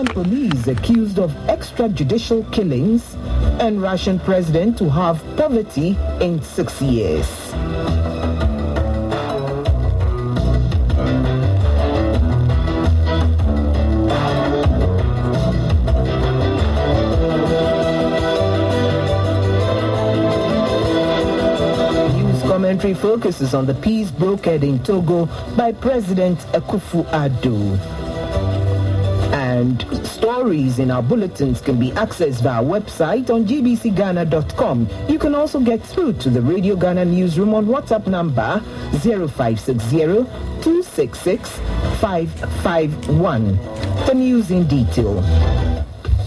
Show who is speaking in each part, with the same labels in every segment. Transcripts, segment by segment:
Speaker 1: Sudan police accused of extrajudicial killings, and Russian president to have poverty in six years. Focuses on the peace brokered in Togo by President Akufo Addo. And stories in our bulletins can be accessed via our website on gbcghana.com. You can also get through to the Radio Ghana newsroom on WhatsApp number 0560 266 551. The news in detail.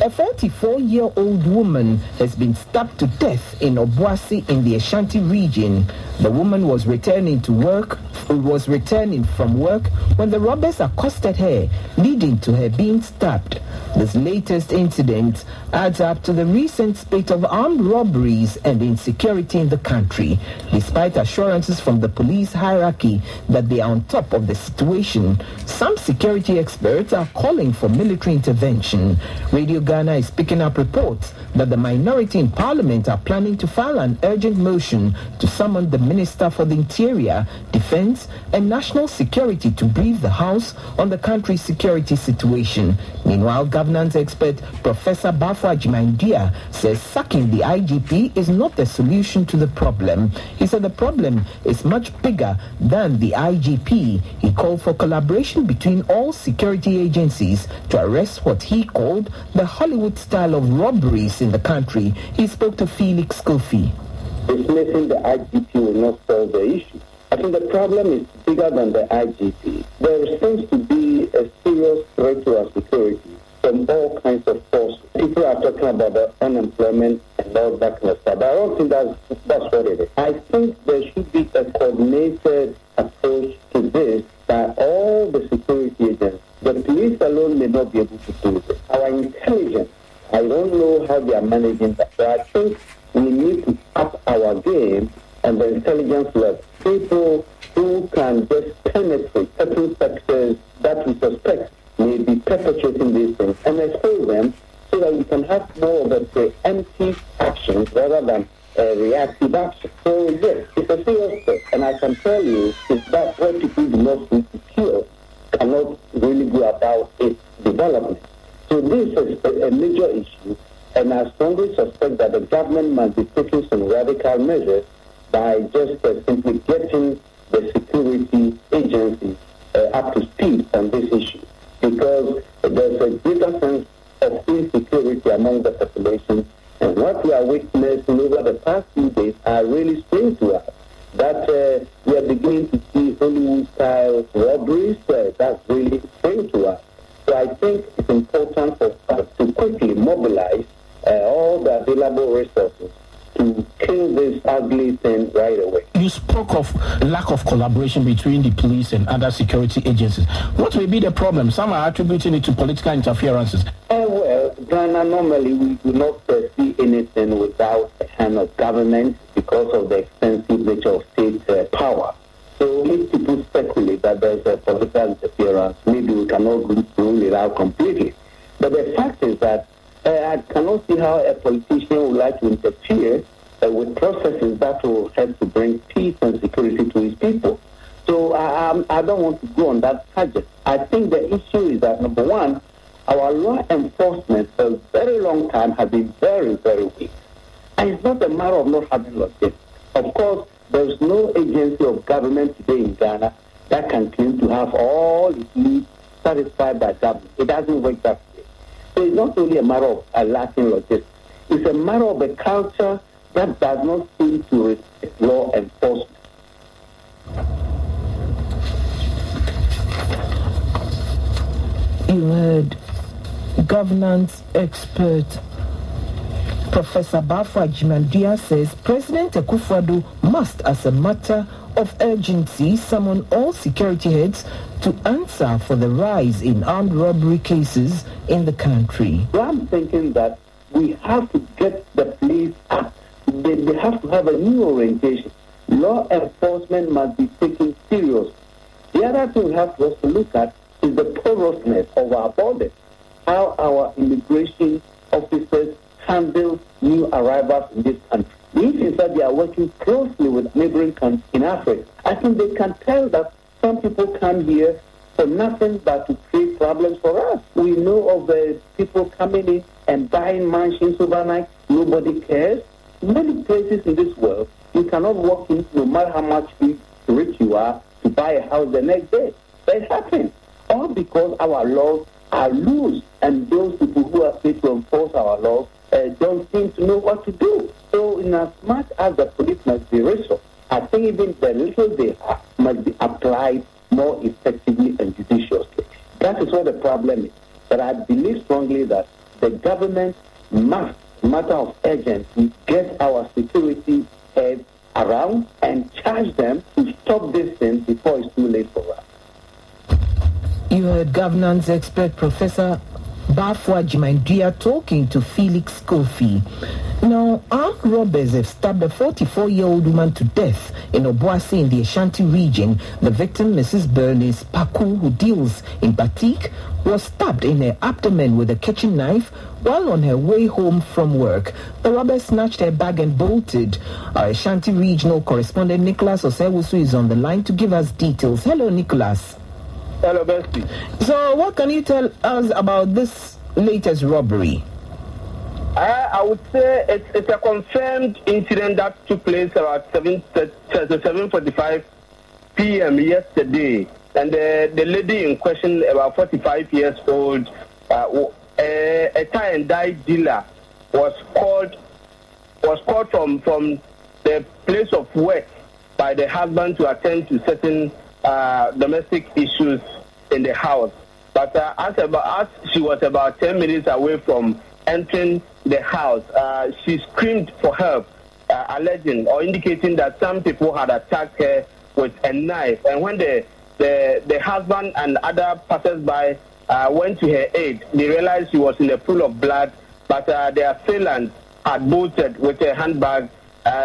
Speaker 1: A 44-year-old woman has been stabbed to death in Obuasi in the Ashanti region. The woman was returning to work, was returning from work when the robbers accosted her, leading to her being stabbed. This latest incident adds up to the recent spate of armed robberies and insecurity in the country, despite assurances from the police hierarchy that they are on top of the situation. Some security experts are calling for military intervention. Radio Ghana is picking up reports that the minority in parliament are planning to file an urgent motion to summon the Minister for the Interior, Defense, and National Security to brief the House on the country's security situation. Meanwhile, governance expert Professor Baffour Agyeman-Duah says sacking the IGP is not the solution to the problem. He said the problem is much bigger than the IGP. He called for collaboration between all security agencies to arrest what he called the Hollywood style of robberies in the country. He spoke to Felix Kofi.
Speaker 2: Dismissing the IGP will not solve the issue. I think the problem is bigger than the IGP. There seems to be a serious threat to our security from all kinds of forces. People are talking about the unemployment and all that kind of stuff. But I don't think that's, that's what it is. I think there should be a coordinated approach to this by all the security agents. The police alone may not be able to do this. Our intelligence, I don't know how they are managing that. But I think we need to up our game and the intelligence level. People who can just penetrate certain sectors that we suspect may be perpetrating these things and expose them so that we can have more of a empty action rather than reactive action. So yes, it's a serious step, and I can tell you is that what people do not seem to cure cannot really go about its development. So this is a, a major issue, and I strongly suspect that the government must be taking some radical measures by just uh, simply getting the security agencies uh, up to speed on this issue. Because there's a greater sense of insecurity among the population, and what we are witnessing over the past few days are really strange to us. That uh, we are beginning to see Hollywood-style robberies, uh, that's really strange to us. So I think it's important for us to quickly mobilize all the available resources to kill this ugly thing right away.
Speaker 3: You spoke of lack of collaboration between the police and other security agencies. What may be the problem? Some are attributing it to political interferences.
Speaker 2: Uh, well, Ghana, normally we do not see anything without a hand of government because of the extensive nature of state uh, power. So if people speculate that there's a political interference, maybe we cannot rule it out completely. But the fact is that I cannot see how a politician would like to interfere uh, with processes that will help to bring peace and security to his people. So I, I don't want to go on that subject. I think the issue is that, number one, our law enforcement for a very long time has been very, very weak. And it's not a matter of not having logistics. Of course, there's no agency of government today in Ghana that can claim to have all its needs satisfied by government. It doesn't work that way. So it's not only a matter of a lacking logistics. It's a matter of a culture that does not seem to respect law enforcement.
Speaker 1: You heard governance expert Professor Baffour Agyeman-Duah says President Akufo-Addo must, as a matter of urgency, summon all security heads to answer for the rise in armed robbery cases in the country.
Speaker 2: I'm thinking that we have to get the police up. They, they have to have a new orientation. Law enforcement must be taken serious. The other thing we have to look at is the porousness of our borders. how our immigration officers handle new arrivals in this country. If in that they are working closely with neighboring countries in Africa, I think they can tell that some people come here for nothing but to create problems for us. We know of the people coming in and buying mansions overnight. Nobody cares. Many places in this world, you cannot walk in no matter how much rich you are to buy a house the next day. That happens. All because our laws are loose and those people who are paid to enforce our laws uh, don't seem to know what to do. So in as much as the police must be resourced, I think even the little they have must be applied more effectively and judiciously. That is what the problem is. But I believe strongly that the government must, matter of urgency, get our security heads around and charge them to stop this thing before it's too late for us.
Speaker 1: You heard governance expert Professor Baffour Agyeman-Duah talking to Felix Kofi. Now, armed robbers have stabbed a 44-year-old woman to death in Obuasi in the Ashanti region. The victim, Mrs. Bernice Paku, who deals in batik, was stabbed in her abdomen with a kitchen knife while on her way home from work. The robbers snatched her bag and bolted. Our Ashanti regional correspondent Nicholas Osewusu is on the line to give us details. Hello, Nicholas.
Speaker 4: Hello, Bestie.
Speaker 1: So, what can you tell us about this latest robbery?
Speaker 4: Uh, I would say it's, it's a confirmed incident that took place about 7, 7.45 p.m. yesterday. And the, the lady in question, about 45 years old, uh, a, a tie and dye dealer, was called was called from, from the place of work by the husband to attend to certain uh, domestic issues in the house. But uh, as, about, as she was about 10 minutes away from entering the house, uh, she screamed for help, uh, alleging or indicating that some people had attacked her with a knife. And when the, the, the husband and other passers-by uh, went to her aid, they realized she was in a pool of blood, but uh, the assailant had bolted with a handbag,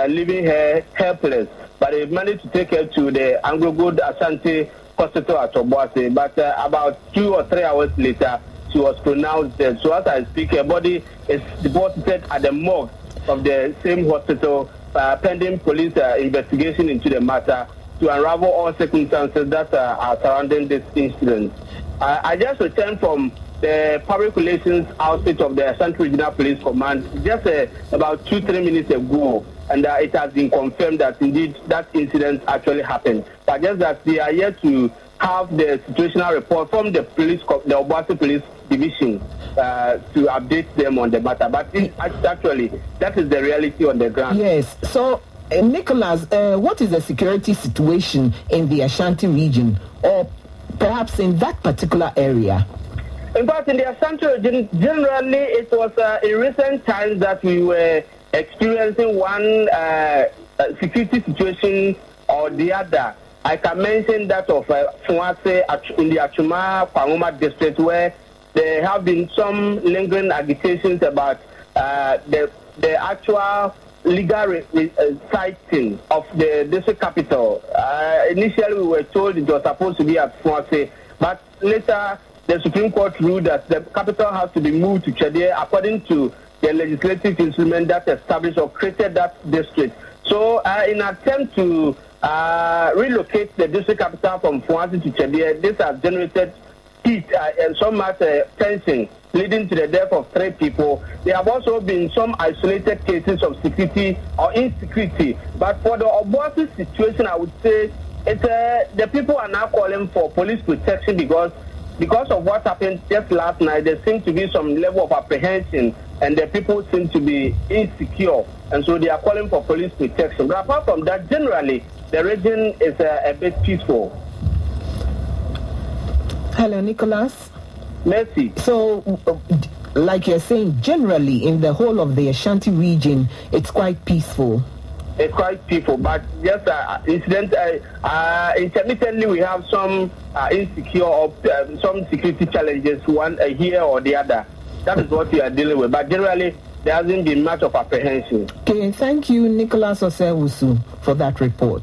Speaker 4: leaving her helpless but they managed to take her to the Anglo Ashanti Hospital at Obuasi. But uh, about two or three hours later, she was pronounced dead. So as I speak, her body is deposited at the morgue of the same hospital, uh, pending police uh, investigation into the matter to unravel all circumstances that uh, are surrounding this incident. I just returned from the public relations outfit of the Central Regional Police Command just uh, about two, three minutes ago and uh, it has been confirmed that indeed that incident actually happened. But just that they are yet to have the situational report from the police, the Obuasi Police Division, uh, to update them on the matter. But it, actually, that is the reality on the ground.
Speaker 1: Yes. So. Uh, Nicholas, uh, what is the security situation in the Ashanti region, or perhaps in that particular area?
Speaker 4: In fact, in the Ashanti region, generally, it was uh, in recent times that we were experiencing one uh, uh, security situation or the other. I can mention that of uh, in the Achuma Kwangoma district where there have been some lingering agitations about uh, the, the actual legal re- re- uh, siting of the district capital. Uh, initially, we were told it was supposed to be at Fuase, but later the Supreme Court ruled that the capital has to be moved to Chedie according to the legislative instrument that established or created that district. So, uh, in attempt to uh, relocate the district capital from Fuansi to Chedie, this has generated heat uh, and so much uh, tension, leading to the death of three people. There have also been some isolated cases of security or insecurity. But for the Obuasi situation, I would say it's, uh, the people are now calling for police protection because because of what happened just last night, there seems to be some level of apprehension and the people seem to be insecure. And so they are calling for police protection. But apart from that, generally, the region is uh, a bit peaceful.
Speaker 1: Hello, Nicholas.
Speaker 4: Merci.
Speaker 1: So, like you're saying, generally in the whole of the Ashanti region, it's quite peaceful.
Speaker 4: It's quite peaceful, but just uh, incident. Uh, uh, intermittently, we have some uh, insecure or um, some security challenges, one uh, here or the other. That is what we are dealing with. But generally, there hasn't been much of apprehension.
Speaker 1: Okay, thank you, Nicholas Osewusu, for that report.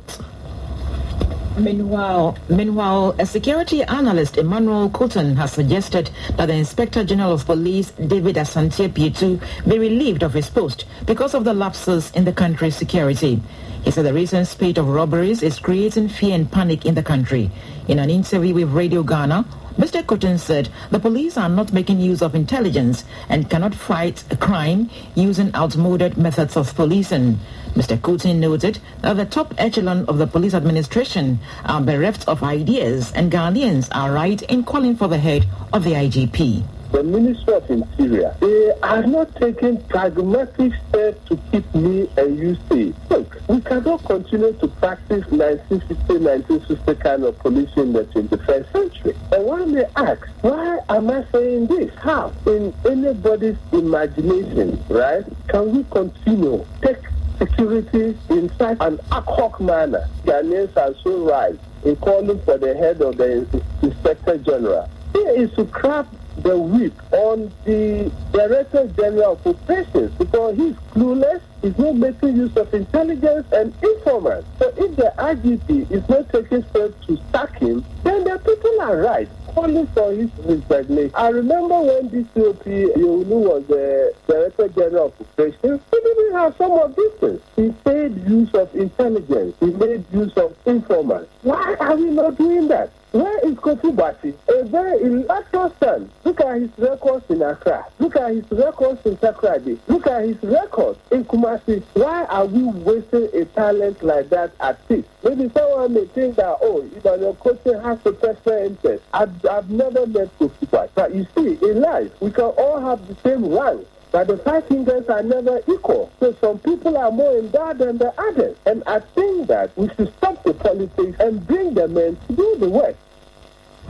Speaker 5: Meanwhile, meanwhile, a security analyst, Emmanuel Coulton, has suggested that the Inspector General of Police, David Asante Apeatu, be relieved of his post because of the lapses in the country's security. He said the recent spate of robberies is creating fear and panic in the country. In an interview with Radio Ghana, Mr. Coulton said the police are not making use of intelligence and cannot fight crime using outmoded methods of policing. Mr. Coulton noted that the top echelon of the police administration are bereft of ideas and Ghanaians are right in calling for the head of the IGP
Speaker 6: the Ministry of Interior, they are not taking pragmatic steps to keep me and you safe. Look, we cannot continue to practice 1950, 1960 kind of policing in the 21st century. And one may ask, why am I saying this? How? In anybody's imagination, right, can we continue take security in such an ad hoc manner? Ghanaians are so right in calling for the head of the Inspector General. Here is to craft the whip on the Director General of Operations because he's clueless, he's not making use of intelligence and informants. So if the IGP is not taking steps to sack him, then the people are right calling for his resignation. I remember when DCOP Yohuno was the Director General of Operations, he didn't have some of things. He made use of intelligence, he made use of informants. Why are we not doing that? Where is Kofi Bati? A very illustrious son. Look at his records in Accra. Look at his records in Takoradi. Look at his records in Kumasi. Why are we wasting a talent like that at this? Maybe someone may think that, oh, Emmanuel coaching has a personal interest. I've, I've never met Kofi Bati. But you see, in life, we can all have the same rank. But the five fingers are never equal. So some people are more endowed than the others. And I think that we should stop the politics and bring the men to do the work.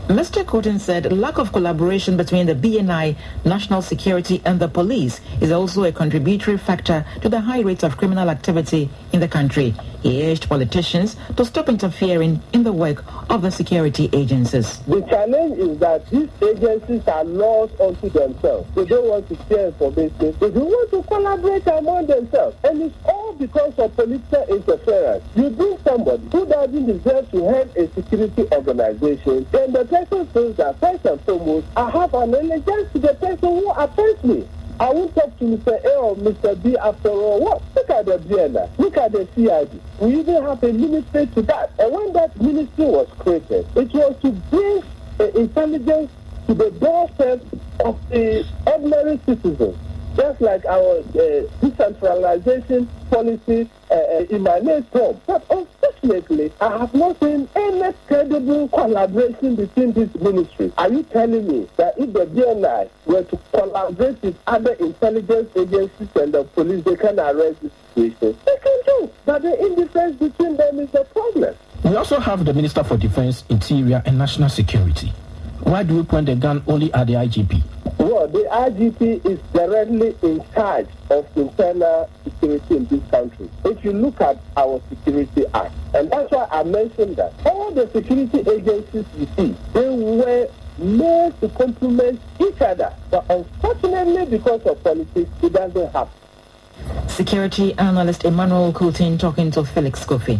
Speaker 5: Mr. Coulton said lack of collaboration between the BNI, national security and the police is also a contributory factor to the high rates of criminal activity in the country. He urged politicians to stop interfering in the work of the security agencies.
Speaker 6: The challenge is that these agencies are lost unto themselves. They don't want to share information. They want to collaborate among themselves. And it's all because of political interference. You bring somebody who doesn't deserve to head a security organization, then the person says that first and foremost, I have an allegiance to the person who offends me. I won't talk to Mr. A or Mr. B after all. What? Look at the BNI. Look at the CID. We even have a ministry to that. And when that ministry was created, it was to bring uh, intelligence to the doorstep of the ordinary citizens just like our uh, decentralization policy uh, uh, emanates from. But unfortunately, I have not seen any credible collaboration between these ministries. Are you telling me that if the BNI were to collaborate with other intelligence agencies and the police, they can arrest this situation? They can do. But the indifference between them is the problem.
Speaker 3: We also have the Minister for Defense, Interior and National Security. Why do we point the gun only at the IGP?
Speaker 6: Well, the IGP is directly in charge of internal security in this country. If you look at our Security Act, and that's why I mentioned that all the security agencies you see, they were made to complement each other. But unfortunately, because of politics, it doesn't happen.
Speaker 5: Security analyst Emmanuel Coulton talking to Felix Kofi.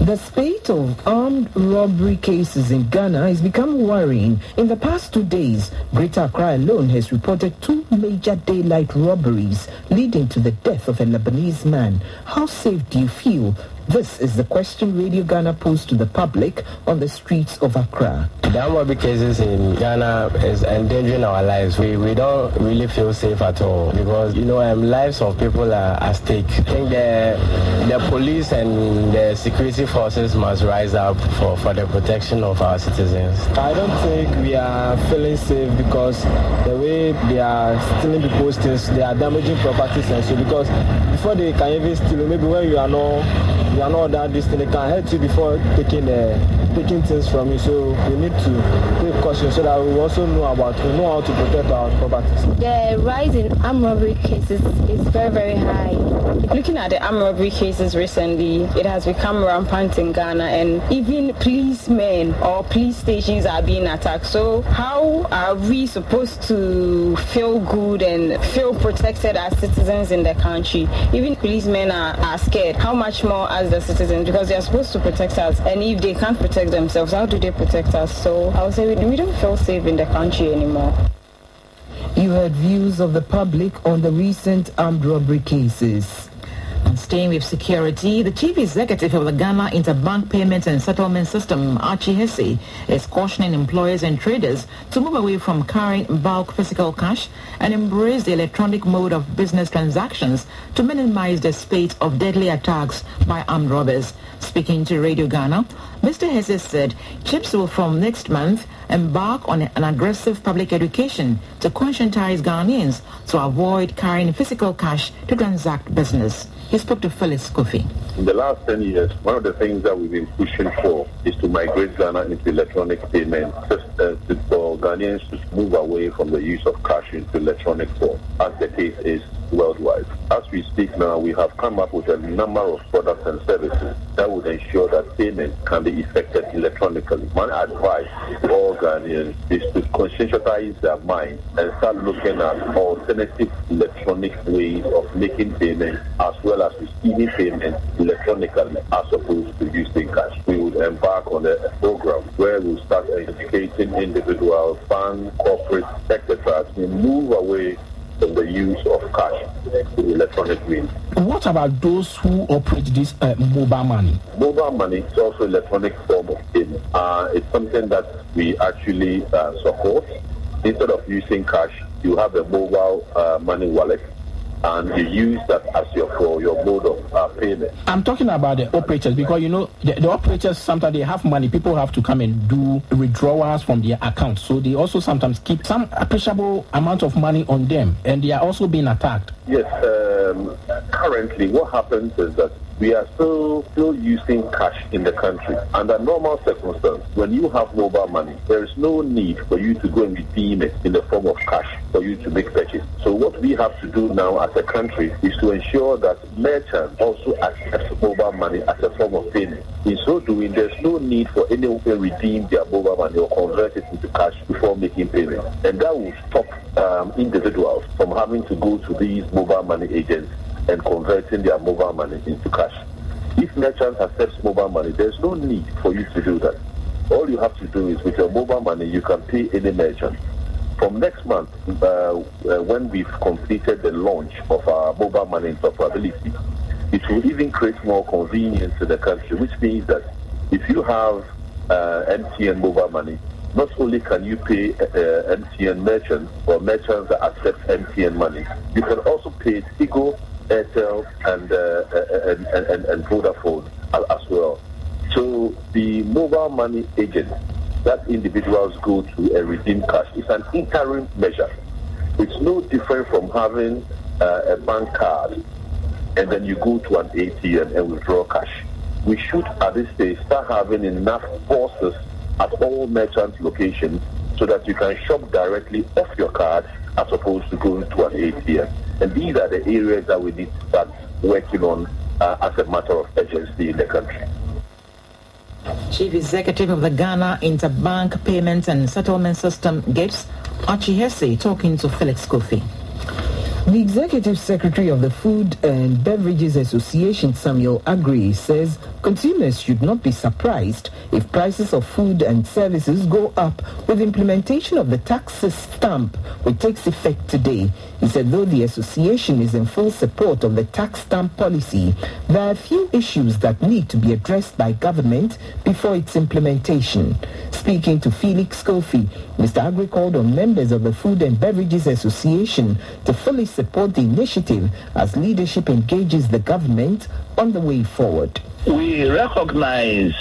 Speaker 1: The spate of armed robbery cases in Ghana has become worrying. In the past two days, Greater Accra alone has reported two major daylight robberies leading to the death of a Lebanese man. How safe do you feel this is the question Radio Ghana posed to the public on the streets of Accra.
Speaker 7: The armed cases in Ghana is endangering our lives. We, we don't really feel safe at all because, you know, um, lives of people are at stake. I think the, the police and the security forces must rise up for, for the protection of our citizens.
Speaker 8: I don't think we are feeling safe because the way they are stealing people's things, they are damaging properties and so because before they can even steal, maybe when you are not you are not that this thing, they can hurt you before taking the taking things from you. So we need to take caution so that we also know about we know how to protect our properties.
Speaker 9: The rise in armed robbery cases is very very high.
Speaker 10: Looking at the armed robbery cases recently, it has become rampant in Ghana, and even policemen or police stations are being attacked. So how are we supposed to feel good and feel protected as citizens in the country? Even policemen are, are scared. How much more as the citizens? Because they are supposed to protect us, and if they can't protect themselves, how do they protect us? So I would say we, we don't feel safe in the country anymore.
Speaker 1: You heard views of the public on the recent armed robbery cases.
Speaker 5: And staying with security, the chief executive of the Ghana Interbank Payments and Settlement System, Archie Hesse, is cautioning employers and traders to move away from carrying bulk physical cash and embrace the electronic mode of business transactions to minimize the spate of deadly attacks by armed robbers. Speaking to Radio Ghana, Mr. Hesse said GhIPSS will from next month embark on an aggressive public education to conscientize Ghanaians to avoid carrying physical cash to transact business. He spoke to Felix Kofi.
Speaker 11: In the last 10 years, one of the things that we've been pushing for is to migrate Ghana into electronic payment systems for Ghanaians to move away from the use of cash into electronic form, as the case is worldwide. As we speak now, we have come up with a number of products and services that would ensure that payment can be effected electronically. My advice to all Ghanaians is to conscientize their minds and start looking at alternative electronic ways of making payments as well as receiving payments electronically as opposed to using cash. We would embark on a program where we start educating individuals, banks, corporates, etc. to move away from the use of cash to electronic means.
Speaker 3: What about those who operate this uh, mobile money?
Speaker 11: Mobile money is also electronic form of payment. Uh, it's something that we actually uh, support. Instead of using cash, you have a mobile uh, money wallet and you use that as your for your mode of uh, payment.
Speaker 3: I'm talking about the operators because you know the, the, operators sometimes they have money. People have to come and do withdrawals from their accounts, so they also sometimes keep some appreciable amount of money on them, and they are also being attacked.
Speaker 11: Yes, um, currently what happens is that we are still still using cash in the country. Under normal circumstances, when you have mobile money, there is no need for you to go and redeem it in the form of cash for you to make purchase. So what we have to do now as a country is to ensure that merchants also accept mobile money as a form of payment. In so doing, there's no need for anyone to redeem their mobile money or convert it into cash before making payment. And that will stop um, individuals from having to go to these mobile money agents and converting their mobile money into cash. If merchants accept mobile money, there's no need for you to do that. All you have to do is with your mobile money, you can pay any merchant. From next month, uh, uh, when we've completed the launch of our mobile money interoperability, it will even create more convenience in the country, which means that if you have uh, MTN mobile money, not only can you pay uh, MTN merchants or merchants that accept MTN money, you can also pay Tigo Airtel and, uh, and, and, and Vodafone as well. So the mobile money agent that individuals go to and redeem cash is an interim measure. It's no different from having uh, a bank card and then you go to an ATM and withdraw cash. We should at this stage start having enough forces at all merchant locations so that you can shop directly off your card as opposed to going to an ATM. And these are the areas that we need to start working on uh, as a matter of urgency in the country.
Speaker 5: Chief Executive of the Ghana Interbank Payment and Settlement System, GhIPSS, Archie Hesse, talking to Felix Kofi.
Speaker 1: The Executive Secretary of the Food and Beverages Association, Samuel Aggrey, says consumers should not be surprised if prices of food and services go up with implementation of the tax stamp, which takes effect today. He said though the association is in full support of the tax stamp policy, there are a few issues that need to be addressed by government before its implementation. Speaking to Felix Kofi, Mr. Aggrey called on members of the Food and Beverages Association to fully support the initiative as leadership engages the government on the way forward.
Speaker 12: We recognize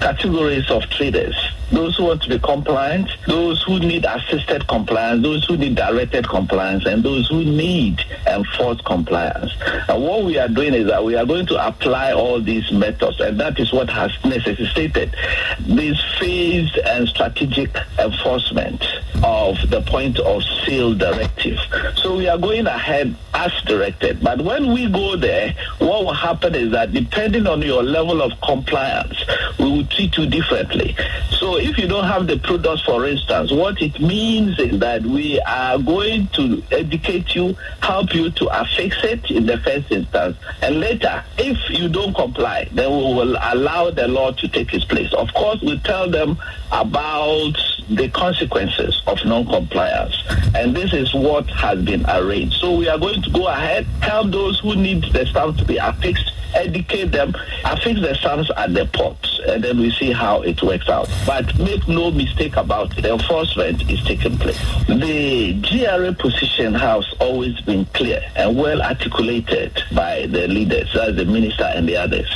Speaker 12: categories of traders those who want to be compliant, those who need assisted compliance, those who need directed compliance, and those who need enforced compliance. And what we are doing is that we are going to apply all these methods, and that is what has necessitated this phased and strategic enforcement of the point of sale directive. So we are going ahead as directed. But when we go there, what will happen is that depending on your level of compliance, we will treat you differently. So if you don't have the products, for instance, what it means is that we are going to educate you, help you to affix it in the first instance, and later, if you don't comply, then we will allow the law to take its place. Of course, we tell them about the consequences of non-compliance, and this is what has been arranged. So we are going to go ahead, help those who need the stamp to be affixed educate them, affix the stamps at the ports, and then we see how it works out. But make no mistake about it, enforcement is taking place. The GRA position has always been clear and well articulated by the leaders, as the minister and the others.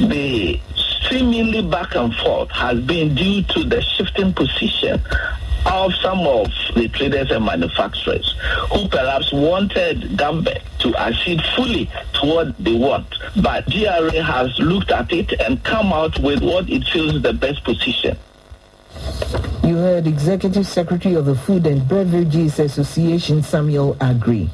Speaker 12: The seemingly back and forth has been due to the shifting position of some of the traders and manufacturers who perhaps wanted government to accede fully to what they want. But GRA has looked at it and come out with what it feels is the best position.
Speaker 1: You heard Executive Secretary of the Food and Beverages Association, Samuel Aggrey.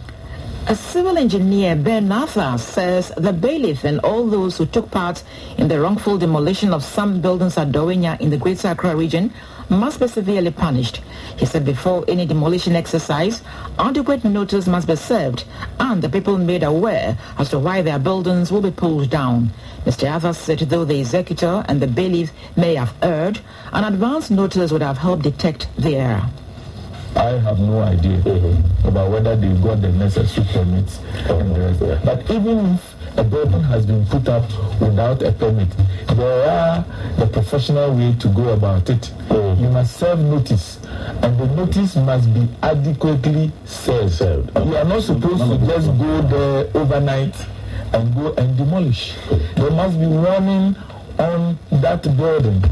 Speaker 5: A civil engineer, Ben Arthur, says the bailiff and all those who took part in the wrongful demolition of some buildings at Dawhenya in the Greater Accra region must be severely punished. He said before any demolition exercise, adequate notice must be served and the people made aware as to why their buildings will be pulled down. Mr. Arthur said though the executor and the bailiff may have erred, an advance notice would have helped detect the error.
Speaker 13: I have no idea about whether they got the necessary permits. But even if a building has been put up without a permit, there are the professional way to go about it. Mm. You must serve notice, and the notice must be adequately served. served. You are not supposed to just go there overnight and go and demolish. There must be warning on that building.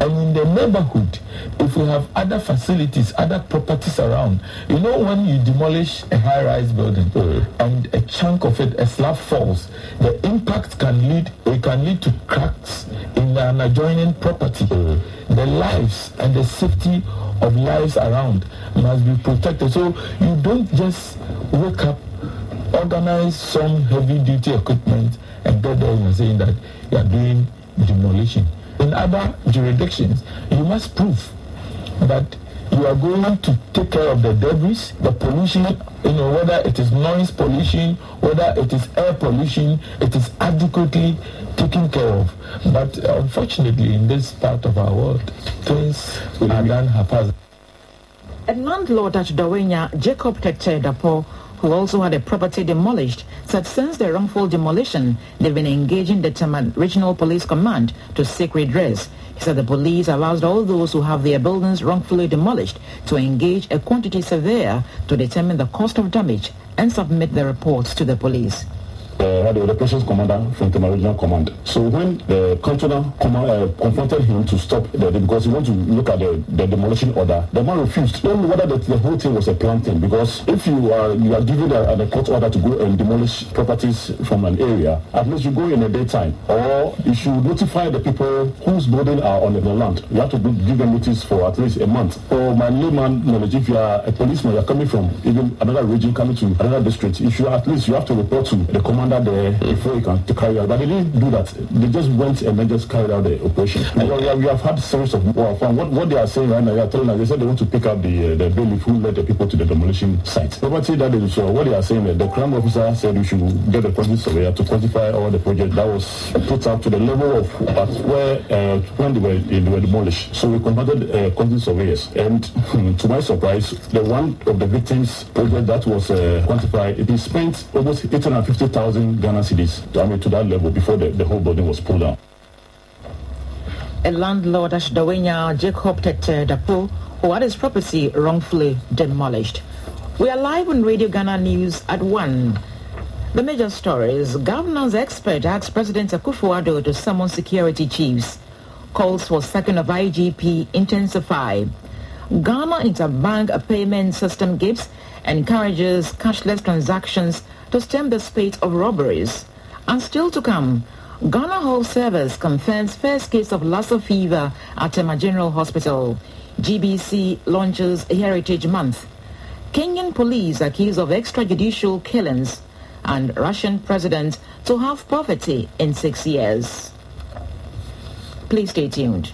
Speaker 13: And in the neighborhood, if we have other facilities, other properties around, you know, when you demolish a high rise building mm. and a chunk of it, a slab falls, the impact can lead, it can lead to cracks in an adjoining property. Mm. The lives and the safety of lives around must be protected. So you don't just wake up, organize some heavy duty equipment, and get there and saying that you are doing demolition in other jurisdictions, you must prove that you are going to take care of the debris, the pollution, you know, whether it is noise pollution, whether it is air pollution, it is adequately taken care of. But uh, unfortunately, in this part of our world, things are done haphazard.
Speaker 5: A landlord at Dawhenya, Jacob Tete Dapo, who also had a property demolished, said since the wrongful demolition, they've been engaging the Tema Regional Police Command to seek redress. He said the police allows all those who have their buildings wrongfully demolished to engage a quantity surveyor to determine the cost of damage and submit the reports to the police
Speaker 14: uh, had the operations commander from the Regional Command. So when the controller uh, confronted him to stop the, because he wanted to look at the, the demolition order, the man refused. Don't know whether the, the, whole thing was a planned thing because if you are you are given a, a court order to go and demolish properties from an area, at least you go in the daytime or if you should notify the people whose building are on the land. You have to give them notice for at least a month. For my layman knowledge, if you are a policeman, you are coming from even another region, coming to another district, if you at least you have to report to the commander under there before you can carry out. But they didn't do that. They just went and then just carried out the operation. And we, have, we have had series of well, from what, what they are saying right now, they are telling us they said they want to pick up the uh, the bailiff who led the people to the demolition site. Property that is so what they are saying that the crime officer said we should get the project surveyor to quantify all the project that was put up to the level of at where uh, when they were they were demolished. So we conducted uh, quantity surveyors, and to my surprise, the one of the victims project that was uh, quantified, it is spent almost eight hundred fifty thousand Ghana to, I mean, to that level before the, the whole building was pulled down.
Speaker 5: A landlord at Jacob Tete Dapo, who had his property wrongfully demolished. We are live on Radio Ghana News at 1. The major stories. Governance expert asks President Akufo-Addo to summon security chiefs. calls for second of IGP intensify. Ghana Interbank Payment System gives encourages cashless transactions to stem the spate of robberies. And still to come, Ghana Health Service confirms first case of Lassa fever at Tema General Hospital. GBC launches Heritage Month. Kenyan police accused of extrajudicial killings and Russian president to have poverty in six years. Please stay tuned.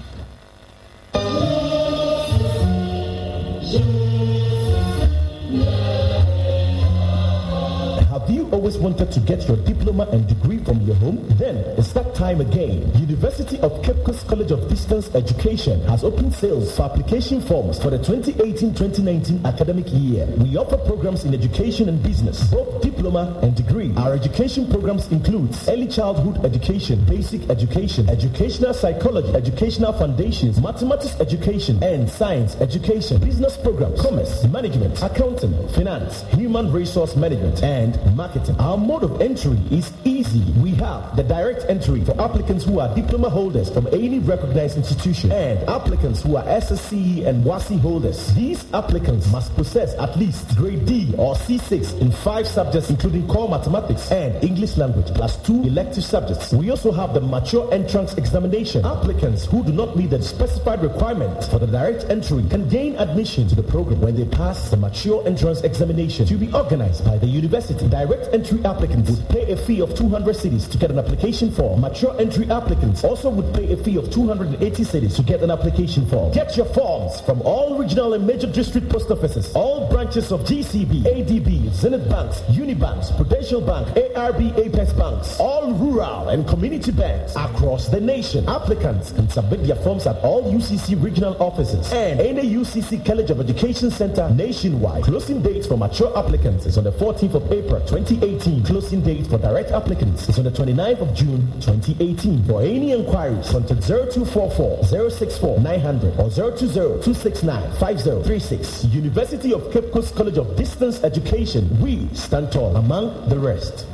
Speaker 15: Wanted to get your diploma and degree from your home? Then it's that time again. University of Cape Coast College of Distance Education has opened sales for application forms for the 2018-2019 academic year. We offer programs in education and business, both diploma and degree. Our education programs include early childhood education, basic education, educational psychology, educational foundations, mathematics education, and science education, business programs, commerce, management, accounting, finance, human resource management, and marketing. Our mode of entry is easy. We have the direct entry for applicants who are diploma holders from any recognized institution and applicants who are SSCE and WASSCE holders. These applicants must possess at least grade D or C6 in five subjects including core mathematics and English language plus two elective subjects. We also have the mature entrance examination. Applicants who do not meet the specified requirements for the direct entry can gain admission to the program when they pass the mature entrance examination to be organized by the university. Direct entry applicants would pay a fee of 200 cedis to get an application form. Mature entry applicants also would pay a fee of 280 cedis to get an application form. Get your forms from all regional and major district post offices, all branches of GCB, ADB, Zenith Banks, Unibanks, Prudential Bank, ARB, Apex Banks, all rural and community banks across the nation. Applicants can submit their forms at all UCC regional offices and any UCC College of Education Center nationwide. Closing dates for mature applicants is on the 14th of April 2018. Closing date for direct applicants is on the 29th of June 2018. For any inquiries, contact 0244 064 900 or 020 269 5036. University of Coast College of Distance Education. We stand tall among the rest.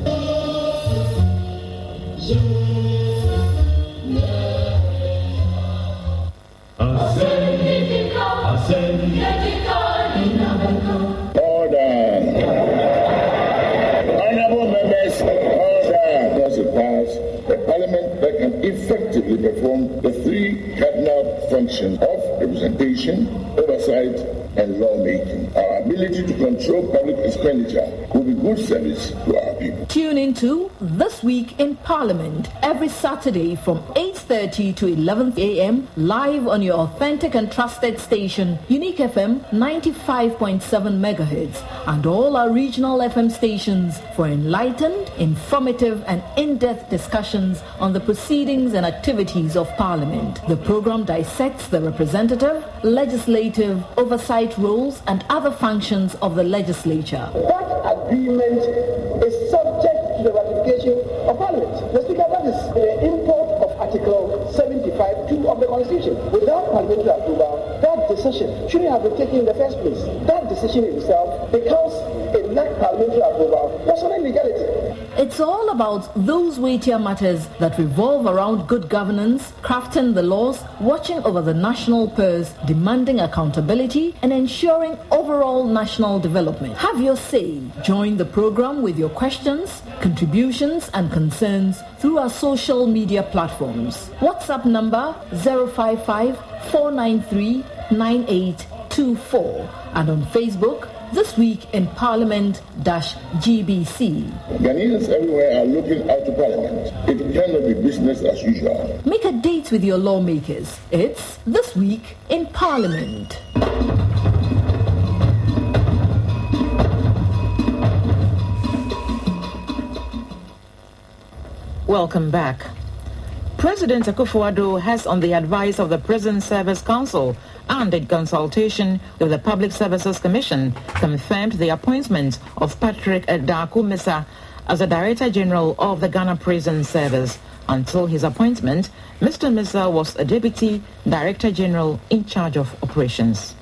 Speaker 16: Honorable members, order parliament that can effectively perform the three cardinal functions of representation, oversight, and lawmaking. Our ability to control public expenditure will be good service to our.
Speaker 17: Tune into This Week in Parliament every Saturday from 8.30 to 11 a.m. live on your authentic and trusted station, Unique FM 95.7 megahertz and all our regional FM stations for enlightened, informative and in-depth discussions on the proceedings and activities of Parliament. The program dissects the representative, legislative, oversight roles and other functions of the legislature.
Speaker 18: Agreement is subject to the ratification of Parliament. The Speaker, that is the uh, import of Article 75.2 of the Constitution. Without parliamentary approval, that decision shouldn't have been taken in the first place. That decision itself, because it illegality.
Speaker 17: It's all about those weightier matters that revolve around good governance, crafting the laws, watching over the national purse, demanding accountability, and ensuring overall national development. Have your say. Join the program with your questions, contributions, and concerns through our social media platforms. WhatsApp number 055 493 9824 and on Facebook this week in Parliament GBC.
Speaker 16: Ghanaians everywhere are looking out to Parliament. It cannot be business as usual.
Speaker 17: Make a date with your lawmakers. It's This Week in Parliament.
Speaker 5: Welcome back. President Akufo-Addo has, on the advice of the Prison Service Council and in consultation with the Public Services Commission, confirmed the appointment of Patrick Darko Missah as the Director General of the Ghana Prison Service. Until his appointment, Mr. Missah was a Deputy Director General in charge of operations.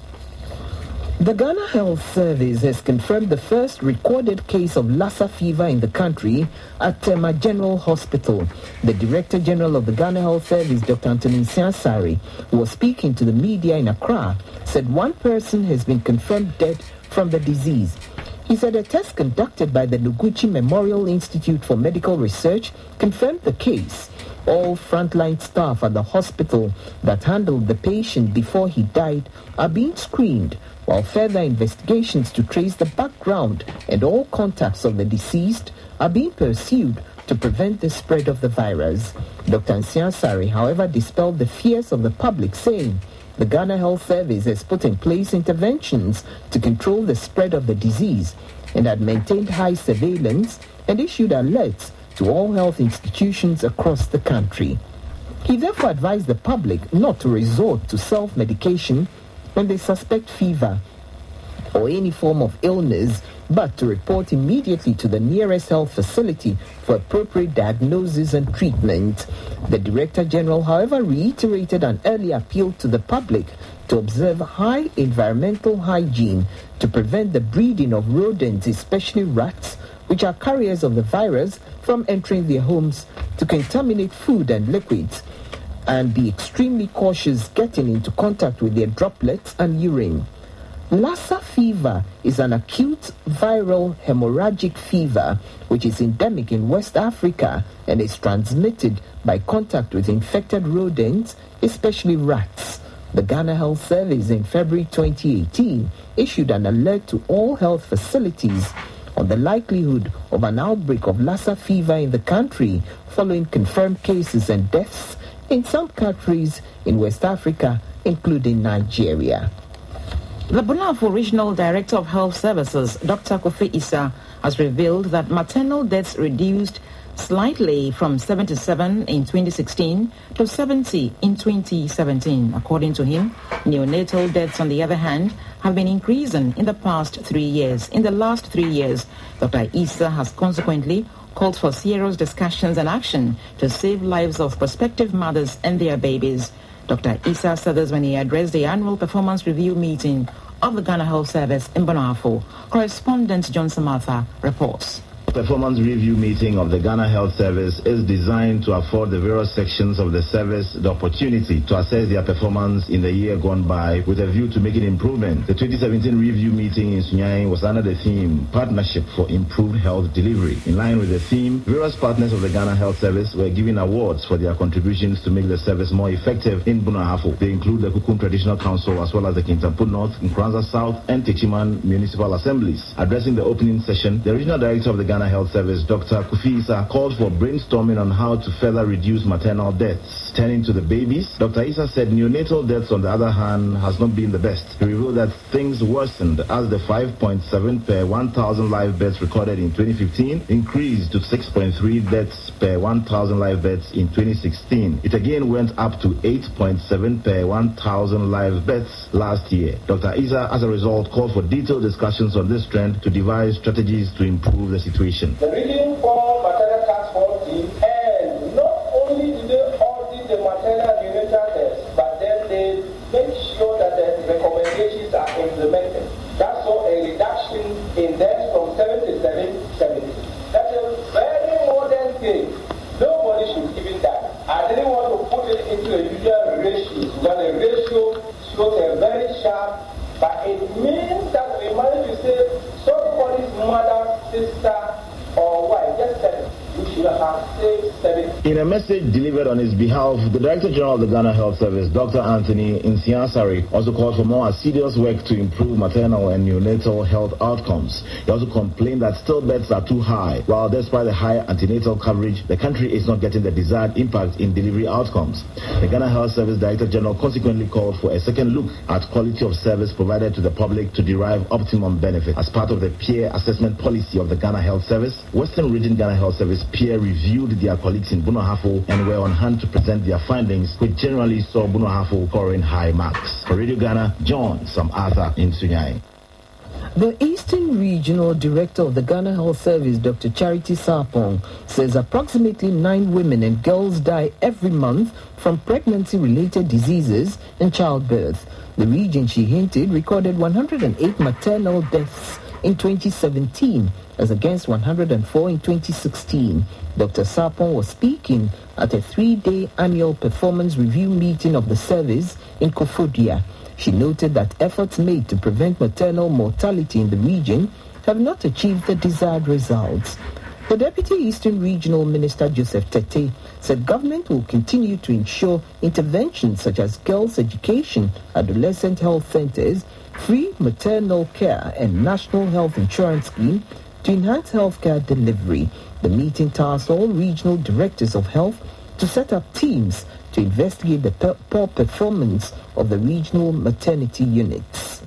Speaker 1: The Ghana Health Service has confirmed the first recorded case of Lassa fever in the country at Tema General Hospital. The Director General of the Ghana Health Service, Dr. Anthony Nsiah-Asare, who was speaking to the media in Accra, said one person has been confirmed dead from the disease. He said a test conducted by the Noguchi Memorial Institute for Medical Research confirmed the case. All frontline staff at the hospital that handled the patient before he died are being screened while further investigations to trace the background and all contacts of the deceased are being pursued to prevent the spread of the virus. Dr. Nsiah-Asare, however, dispelled the fears of the public, saying the Ghana Health Service has put in place interventions to control the spread of the disease and had maintained high surveillance and issued alerts to all health institutions across the country. He therefore advised the public not to resort to self-medication when they suspect fever or any form of illness, but to report immediately to the nearest health facility for appropriate diagnosis and treatment. The Director General, however, reiterated an early appeal to the public to observe high environmental hygiene to prevent the breeding of rodents, especially rats, which are carriers of the virus, from entering their homes to contaminate food and liquids and be extremely cautious getting into contact with their droplets and urine. Lassa fever is an acute viral hemorrhagic fever which is endemic in West Africa and is transmitted by contact with infected rodents, especially rats. The Ghana Health Service in February 2018 issued an alert to all health facilities on the likelihood of an outbreak of Lassa fever in the country following confirmed cases and deaths in some countries in West Africa, including Nigeria.
Speaker 5: The Brong Ahafo Regional Director of Health Services, Dr. Kofi Issa, has revealed that maternal deaths reduced slightly from 77 in 2016 to 70 in 2017. According to him, neonatal deaths, on the other hand, have been increasing in the past three years. In the last three years, Dr. Issa has consequently called for serious discussions and action to save lives of prospective mothers and their babies. Dr. Issa said this when he addressed the annual performance review meeting of the Ghana Health Service in Brong Ahafo. Correspondent John Samatha reports
Speaker 19: performance review meeting of the Ghana Health Service is designed to afford the various sections of the service the opportunity to assess their performance in the year gone by with a view to making improvement. The 2017 review meeting in Sunyani was under the theme Partnership for Improved Health Delivery. In line with the theme, various partners of the Ghana Health Service were given awards for their contributions to make the service more effective in Brong Ahafo. They include the Kukum Traditional Council as well as the Kintampo North, Nkoranza South, and Techiman Municipal Assemblies. Addressing the opening session, the regional director of the Ghana Health Service, Dr. Issa, called for brainstorming on how to further reduce maternal deaths. Turning to the babies, Dr. Issa said neonatal deaths, on the other hand, has not been the best. He revealed that things worsened as the 5.7 per 1,000 live births recorded in 2015 increased to 6.3 deaths per 1,000 live births in 2016. It again went up to 8.7 per 1,000 live births last year. Dr. Issa, as a result, called for detailed discussions on this trend to devise strategies to improve the situation.
Speaker 18: The reading for maternal Transport force
Speaker 19: message delivered on his behalf, the Director General of the Ghana Health Service, Dr. Anthony Nsiah-Asare, also called for more assiduous work to improve maternal and neonatal health outcomes. He also complained that stillbirths are too high, while despite the high antenatal coverage, the country is not getting the desired impact in delivery outcomes. The Ghana Health Service Director General consequently called for a second look at quality of service provided to the public to derive optimum benefit. As part of the peer assessment policy of the Ghana Health Service, Western Region Ghana Health Service peer reviewed their colleagues in Brong Ahafo and were on hand to present their findings, which generally saw Brong Ahafo scoring high marks. For Radio Ghana, John Sam Arthur in Sunyani.
Speaker 1: The Eastern Regional Director of the Ghana Health Service, Dr. Charity Sarpong, says approximately nine women and girls die every month from pregnancy-related diseases and childbirth. The region, she hinted, recorded 108 maternal deaths in 2017 as against 104 in 2016. Dr. Sarpong was speaking at a three-day annual performance review meeting of the service in Koforidua. She noted that efforts made to prevent maternal mortality in the region have not achieved the desired results. The Deputy Eastern Regional Minister Joseph Tetteh said government will continue to ensure interventions such as girls' education, adolescent health centers, free maternal care and national health insurance scheme to enhance healthcare delivery. The meeting tasked all regional directors of health to set up teams to investigate the poor performance of the regional maternity units.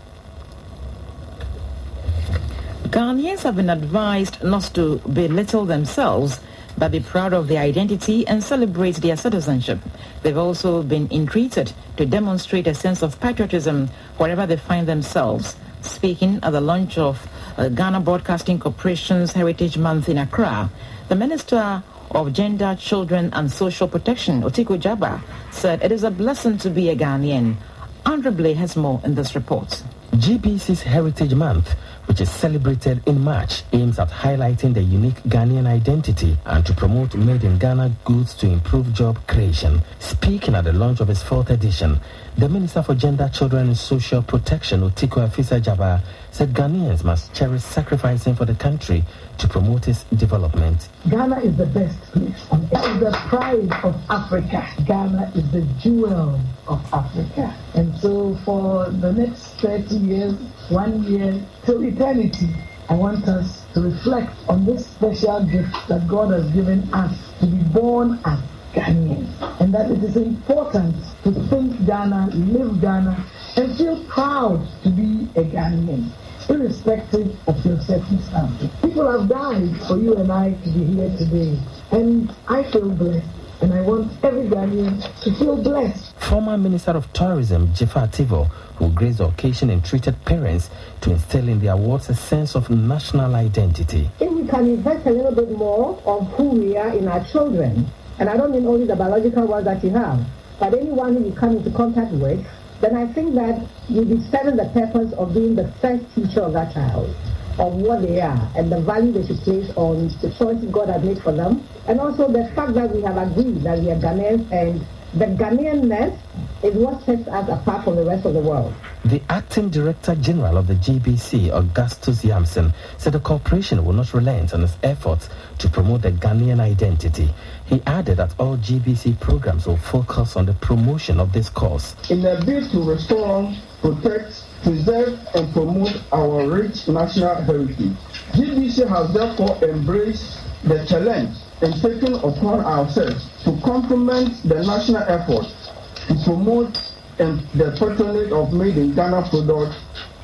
Speaker 5: Ghanaians have been advised not to belittle themselves but be proud of their identity and celebrate their citizenship. They've also been entreated to demonstrate a sense of patriotism wherever they find themselves. Speaking at the launch of uh, Ghana Broadcasting Corporation's Heritage Month in Accra, the Minister of Gender, Children and Social Protection, Otiko Djaba, said it is a blessing to be a Ghanaian. Andrew Blay has more in this report.
Speaker 3: GBC's Heritage Month which is celebrated in March, aims at highlighting the unique Ghanaian identity and to promote made in Ghana goods to improve job creation. Speaking at the launch of its fourth edition, the Minister for Gender, Children and Social Protection, Otiko Afisa Djaba, said Ghanaians must cherish sacrificing for the country to promote its development.
Speaker 18: Ghana is the best place. It is the pride of Africa. Ghana is the jewel of Africa. And so for the next 30 years, one year till eternity, I want us to reflect on this special gift that God has given us to be born as Ghanaians. And that it is important to think Ghana, live Ghana, and feel proud to be a Ghanaian irrespective of your circumstances. People have died for you and I to be here today. And I feel blessed. And I want every Ghanaian to feel blessed.
Speaker 3: Former Minister of Tourism, Dzifa Attivor, who graced the occasion, entreated parents to instill in their wards a sense of national identity.
Speaker 18: If we can invest a little bit more of who we are in our children, and I don't mean only the biological ones that you have, but anyone who you come into contact with, then I think that you'll be serving the purpose of being the first teacher of that child, of what they are and the value they should place on the choices God has made for them, and also the fact that we have agreed that we are Ghanaians and the Ghanaianness is what sets us apart from the rest of the world.
Speaker 3: The acting director general of the GBC, Augustus Yamsen, said the corporation will not relent on its efforts to promote the Ghanaian identity. He added that all GBC programs will focus on the promotion of this cause.
Speaker 20: In a bid to restore, protect, preserve, and promote our rich national heritage, GBC has therefore embraced the challenge and taken upon ourselves to complement the national effort to promote and the patronage of made in Ghana products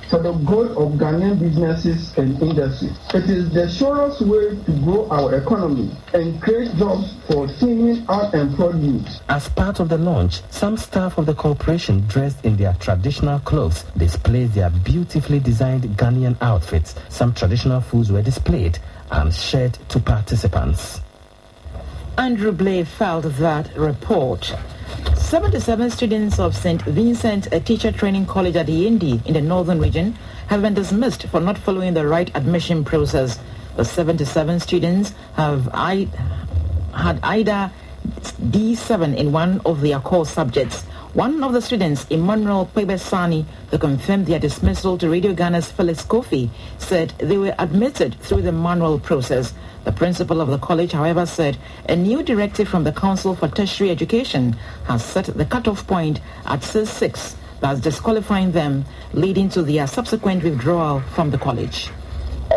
Speaker 20: for the good of Ghanaian businesses and industries. It is the surest way to grow our economy and create jobs for teeming unemployed youth.
Speaker 3: As part of the launch, some staff of the corporation dressed in their traditional clothes displayed their beautifully designed Ghanaian outfits. Some traditional foods were displayed and shared to participants.
Speaker 5: Andrew Blay filed that report. 77 students of St. Vincent, teacher training college at Yendi in the northern region, have been dismissed for not following the right admission process. The 77 students have I- had either D7 in one of their core subjects. One of the students, Emmanuel Pebesani, who confirmed their dismissal to Radio Ghana's Felix Kofi, said they were admitted through the manual process. The principal of the college, however, said a new directive from the Council for Tertiary Education has set the cutoff point at C6, thus disqualifying them, leading to their subsequent withdrawal from the college.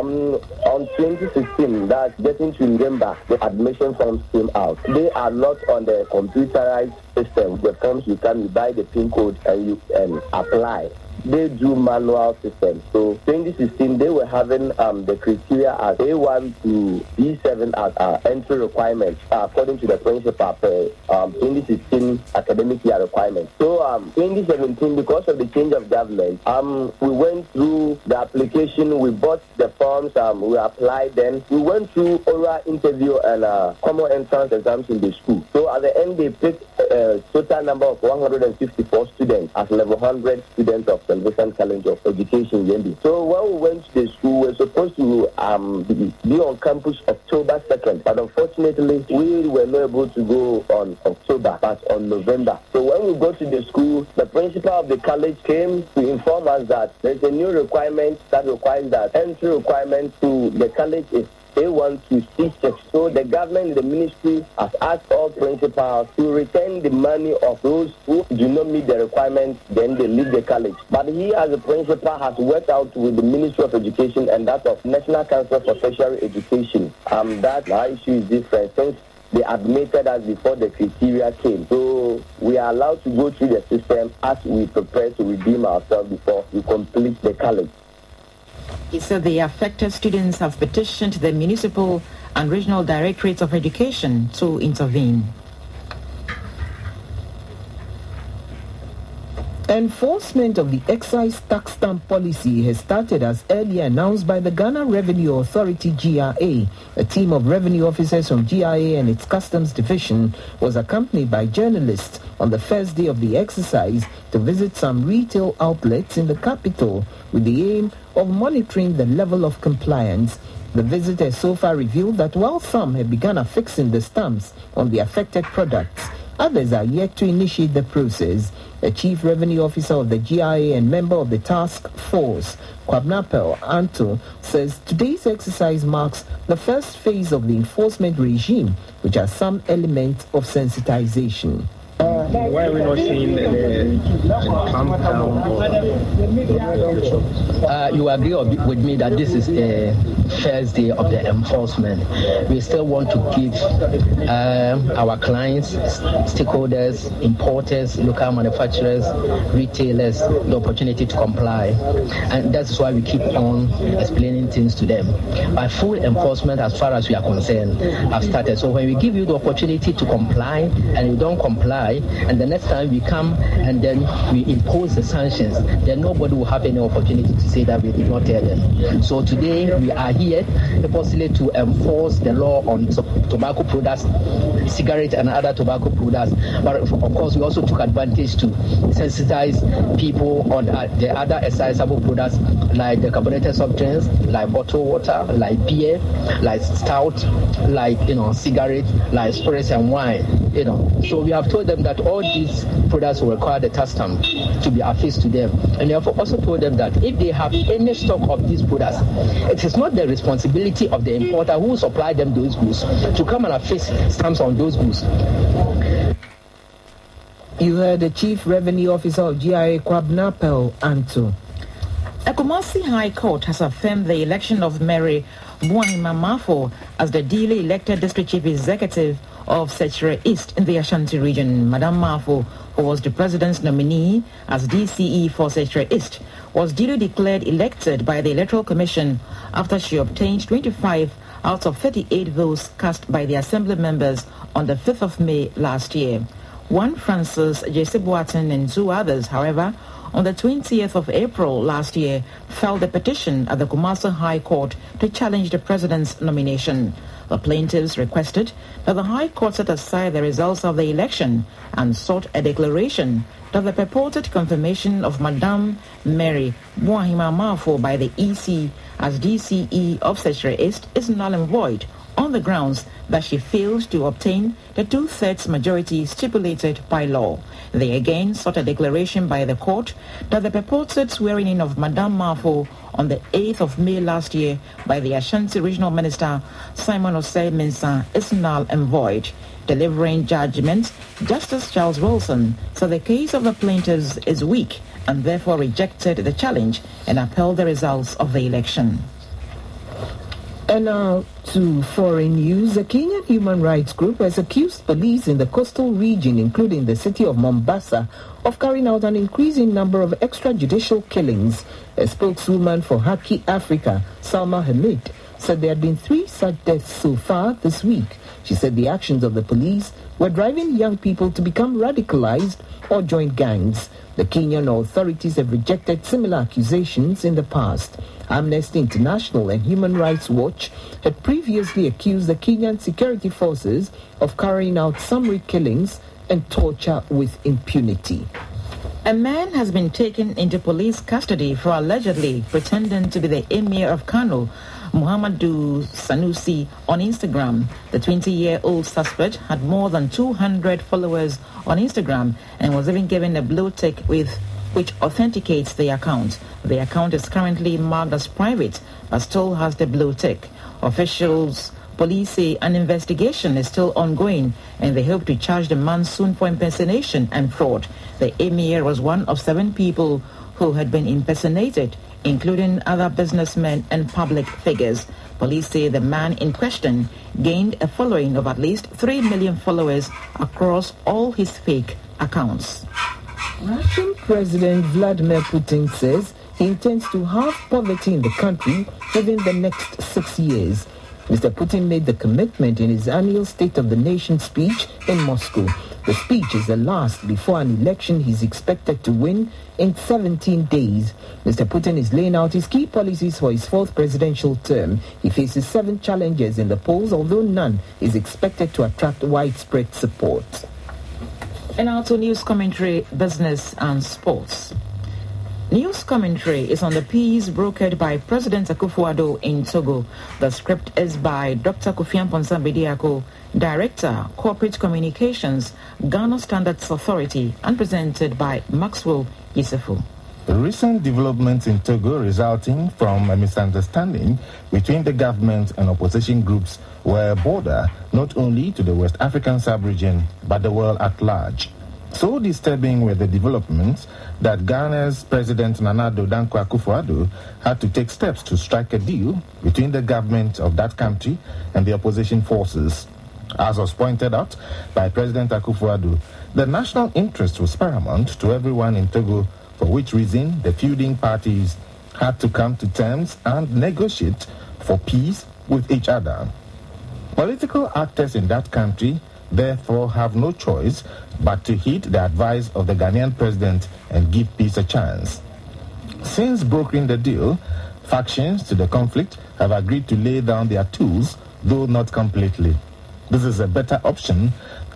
Speaker 21: Um, on 2016, that's getting to November, the admission forms came out. They are not on the computerized system. The forms you come, you buy the PIN code and you and apply they do manual system. So 2016, they were having um, the criteria as A1 to B7 as uh, entry requirements uh, according to the principal per um, 2016 academic year requirements. So um, 2017, because of the change of government, um, we went through the application, we bought the forms, um, we applied them, we went through oral interview and uh, common entrance exams in the school. So at the end, they picked a total number of 154 students as level 100 students of College of Education. So when we went to the school, we were supposed to um, be, on campus October 2nd, but unfortunately, we were not able to go on October, but on November. So when we go to the school, the principal of the college came to inform us that there's a new requirement that requires that entry requirement to the college is they want to see checks. So the government, the ministry has asked all principals to return the money of those who do not meet the requirements, then they leave the college. But he as a principal has worked out with the Ministry of Education and that of National Council for Tertiary Education. Um, that issue is different since they admitted us before the criteria came. So we are allowed to go through the system as we prepare to redeem ourselves before we complete the college.
Speaker 5: He said the affected students have petitioned the municipal and regional directorates of education to intervene.
Speaker 1: Enforcement of the excise tax stamp policy has started as earlier announced by the Ghana Revenue Authority GRA. A team of revenue officers from GRA and its customs division was accompanied by journalists on the first day of the exercise to visit some retail outlets in the capital with the aim of monitoring the level of compliance. The visitors so far revealed that while some have begun affixing the stamps on the affected products, Others are yet to initiate the process. The Chief Revenue Officer of the GRA and member of the task force, Kwabnapel Anto, says today's exercise marks the first phase of the enforcement regime, which has some element of sensitization.
Speaker 3: Why are we not seeing the, the
Speaker 22: uh, you agree with me that this is the first day of the enforcement. We still want to give uh, our clients, stakeholders, importers, local manufacturers, retailers the opportunity to comply. And that's why we keep on explaining things to them. By full enforcement, as far as we are concerned, have started. So when we give you the opportunity to comply and you don't comply, and the next time we come and then we impose the sanctions, then nobody will have any opportunity to say that we did not tell them. So today we are here purposely to enforce the law on tobacco products, cigarette and other tobacco products. But of course, we also took advantage to sensitize people on uh, the other excisable products like the carbonated soft drinks, like bottled water, like beer, like stout, like you know cigarette, like spirits and wine. You know, so we have told them that all these products will require the tax stamp to be affixed to them, and we have also told them that if they have any stock of these products, it is not the responsibility of the importer who supplied them those goods to come and affix stamps on those goods.
Speaker 1: You heard the Chief Revenue Officer of GRA Kwabnapel Anto.
Speaker 5: A Kumasi High Court has affirmed the election of Mary Boahemaa Marfo as the duly elected District Chief Executive of Sekyere East in the Ashanti region. Madame Marfo, who was the President's nominee as DCE for Sekyere East, was duly declared elected by the Electoral Commission after she obtained 25 out of 38 votes cast by the Assembly members on the 5th of May last year. One Francis J.C. Boateng and two others, however, on the 20th of April last year, filed a petition at the Kumasi High Court to challenge the president's nomination. The plaintiffs requested that the High Court set aside the results of the election and sought a declaration that the purported confirmation of Madame Mary Boahemaa Marfo by the EC as DCE East is null and void on the grounds that she failed to obtain the two-thirds majority stipulated by law. They again sought a declaration by the court that the purported swearing in of Madame Marfo on the 8th of May last year by the Ashanti Regional Minister Simon Osei Mensah is null and void. Delivering judgment, Justice Charles Wilson said the case of the plaintiffs is weak and therefore rejected the challenge and upheld the results of the election.
Speaker 1: And now to foreign news. A Kenyan human rights group has accused police in the coastal region, including the city of Mombasa, of carrying out an increasing number of extrajudicial killings. A spokeswoman for Haki Africa, Salma Hamid, said there had been three such deaths so far this week. She said the actions of the police were driving young people to become radicalized or join gangs. The Kenyan authorities have rejected similar accusations in the past. Amnesty International and Human Rights Watch had previously accused the Kenyan security forces of carrying out summary killings and torture with impunity.
Speaker 5: A man has been taken into police custody for allegedly pretending to be the emir of Kano, Muhammadu Sanusi, on Instagram. The 20-year-old suspect had more than 200 followers on Instagram and was even given a blue tick with which authenticates the account. The account is currently marked as private, but still has the blue tick. Officials Police say an investigation is still ongoing and they hope to charge the man soon for impersonation and fraud. The emir was one of seven people who had been impersonated, including other businessmen and public figures. Police say the man in question gained a following of at least 3 million followers across all his fake accounts.
Speaker 1: Russian President Vladimir Putin says he intends to halve poverty in the country within the next six years. Mr. Putin made the commitment in his annual State of the Nation speech in Moscow. The speech is the last before an election he's expected to win in 17 days. Mr. Putin is laying out his key policies for his fourth presidential term. He faces seven challenges in the polls, although none is expected to attract widespread support.
Speaker 5: And also news commentary, business and sports. News commentary is on the peace brokered by President Akufo-Addo in Togo. The script is by Dr. Kofi Bediako, Director, Corporate Communications, Ghana Standards Authority, and presented by Maxwell Yusufu.
Speaker 23: Recent developments in Togo resulting from a misunderstanding between the government and opposition groups were a border not only to the West African sub-region but the world at large. So disturbing were the developments that Ghana's President Nana Dankwa Akufo-Addo had to take steps to strike a deal between the government of that country and the opposition forces. As was pointed out by President Akufo-Addo, the national interest was paramount to everyone in Togo, for which reason the feuding parties had to come to terms and negotiate for peace with each other. Political actors in that country therefore have no choice but to heed the advice of the Ghanaian president and give peace a chance. Since brokering the deal, factions to the conflict have agreed to lay down their tools, though not completely. This is a better option